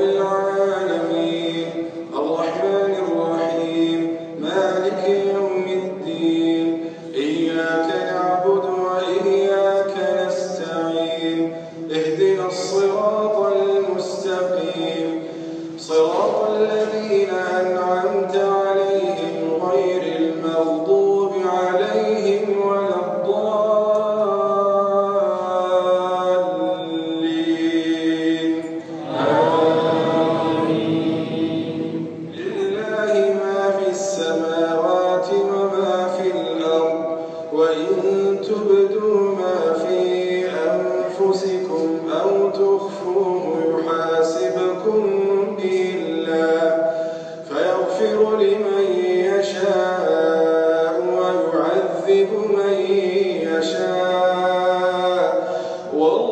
العالمين. الرحمن الرحيم. مالك يوم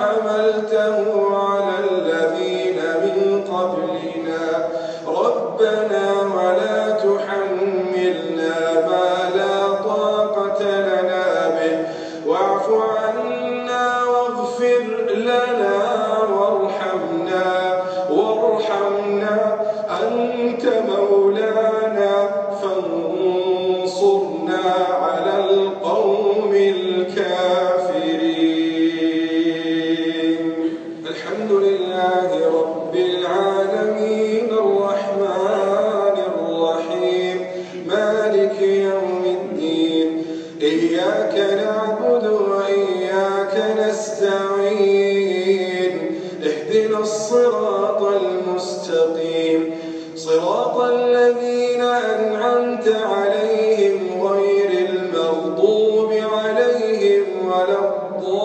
حملته نستعين اهدنا الصراط المستقيم. صراط الذين أنعمت عليهم غير المغضوب عليهم ولا الضالين.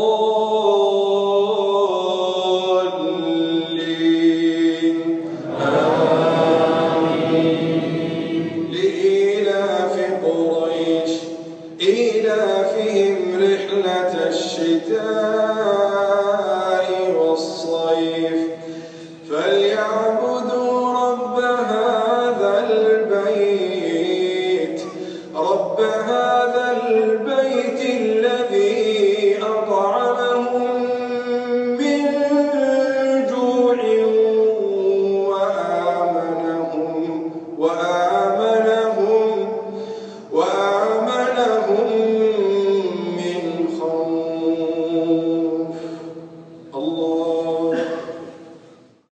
آمين. لإيلاف قريش. إيلافهم رحلة الشتاء.